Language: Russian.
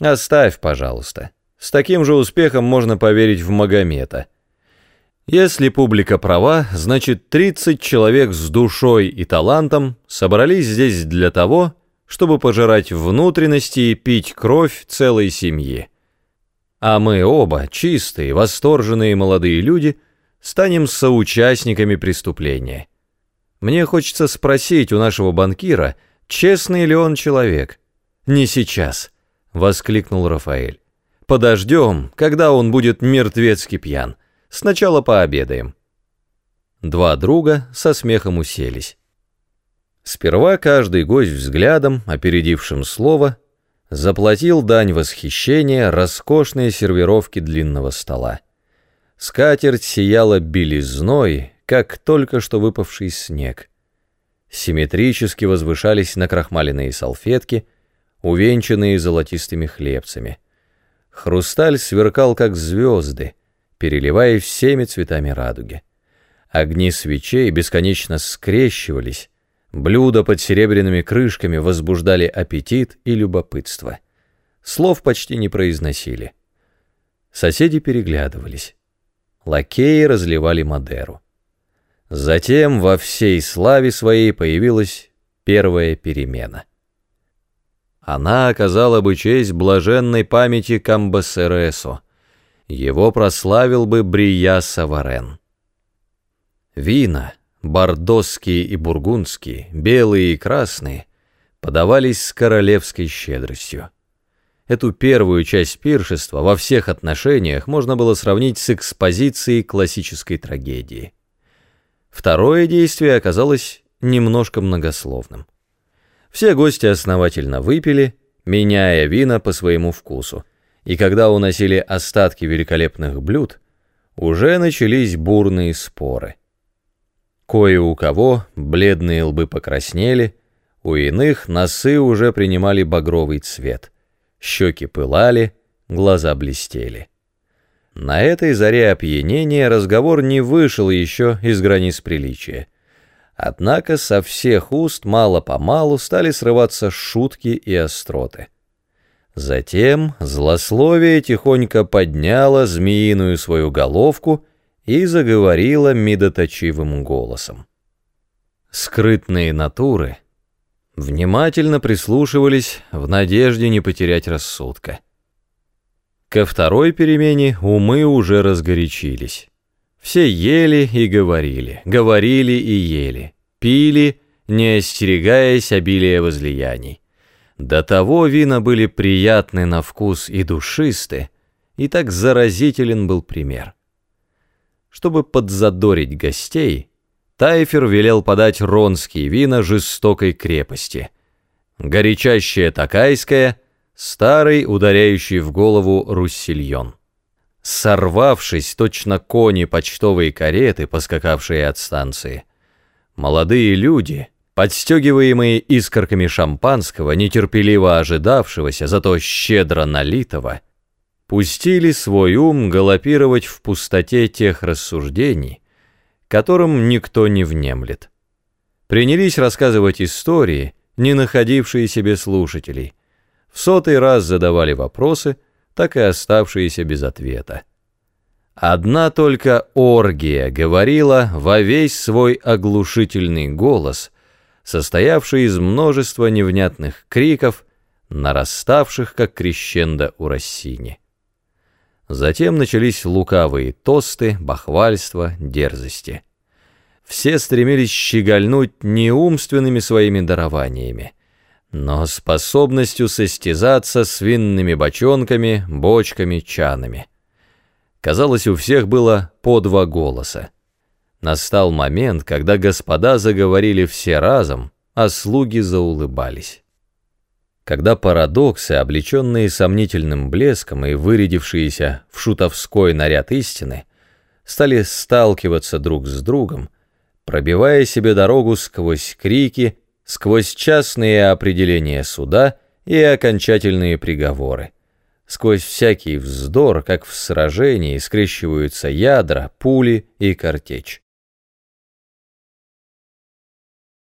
Оставь, пожалуйста. С таким же успехом можно поверить в Магомета. Если публика права, значит 30 человек с душой и талантом собрались здесь для того, чтобы пожирать внутренности и пить кровь целой семьи. А мы оба, чистые, восторженные молодые люди, станем соучастниками преступления. Мне хочется спросить у нашего банкира, честный ли он человек. Не сейчас, воскликнул Рафаэль. Подождем, когда он будет мертвецки пьян. Сначала пообедаем. Два друга со смехом уселись. Сперва каждый гость взглядом, опередившим слово, заплатил дань восхищения роскошной сервировки длинного стола. Скатерть сияла белизной, как только что выпавший снег. Симметрически возвышались накрахмаленные салфетки, увенчанные золотистыми хлебцами. Хрусталь сверкал, как звезды, переливая всеми цветами радуги. Огни свечей бесконечно скрещивались, блюда под серебряными крышками возбуждали аппетит и любопытство. Слов почти не произносили. Соседи переглядывались. Лакеи разливали Мадеру. Затем во всей славе своей появилась первая перемена. Она оказала бы честь блаженной памяти Камбасересо. Его прославил бы Брия Саварен. Вина, бордосские и бургундские, белые и красные, подавались с королевской щедростью. Эту первую часть пиршества во всех отношениях можно было сравнить с экспозицией классической трагедии. Второе действие оказалось немножко многословным. Все гости основательно выпили, меняя вина по своему вкусу, и когда уносили остатки великолепных блюд, уже начались бурные споры. Кое у кого бледные лбы покраснели, у иных носы уже принимали багровый цвет — щеки пылали, глаза блестели. На этой заре опьянения разговор не вышел еще из границ приличия. Однако со всех уст мало-помалу стали срываться шутки и остроты. Затем злословие тихонько подняло змеиную свою головку и заговорило медоточивым голосом. Скрытные натуры — внимательно прислушивались в надежде не потерять рассудка. Ко второй перемене умы уже разгорячились. Все ели и говорили, говорили и ели, пили, не остерегаясь обилия возлияний. До того вина были приятны на вкус и душисты, и так заразителен был пример. Чтобы подзадорить гостей, Тайфер велел подать ронские вина жестокой крепости. Горячащая такайская, старый, ударяющий в голову руссельон. Сорвавшись, точно кони почтовые кареты, поскакавшие от станции, молодые люди, подстегиваемые искорками шампанского, нетерпеливо ожидавшегося, зато щедро налитого, пустили свой ум галопировать в пустоте тех рассуждений, которым никто не внемлет. Принялись рассказывать истории, не находившие себе слушателей. В сотый раз задавали вопросы, так и оставшиеся без ответа. Одна только оргия говорила во весь свой оглушительный голос, состоявший из множества невнятных криков, нараставших, как крещендо у Рассини. Затем начались лукавые тосты, бахвальства, дерзости. Все стремились щегольнуть не умственными своими дарованиями, но способностью состязаться с винными бочонками, бочками, чанами. Казалось, у всех было по два голоса. Настал момент, когда господа заговорили все разом, а слуги заулыбались когда парадоксы, облеченные сомнительным блеском и вырядившиеся в шутовской наряд истины, стали сталкиваться друг с другом, пробивая себе дорогу сквозь крики, сквозь частные определения суда и окончательные приговоры, сквозь всякий вздор, как в сражении скрещиваются ядра, пули и картечь.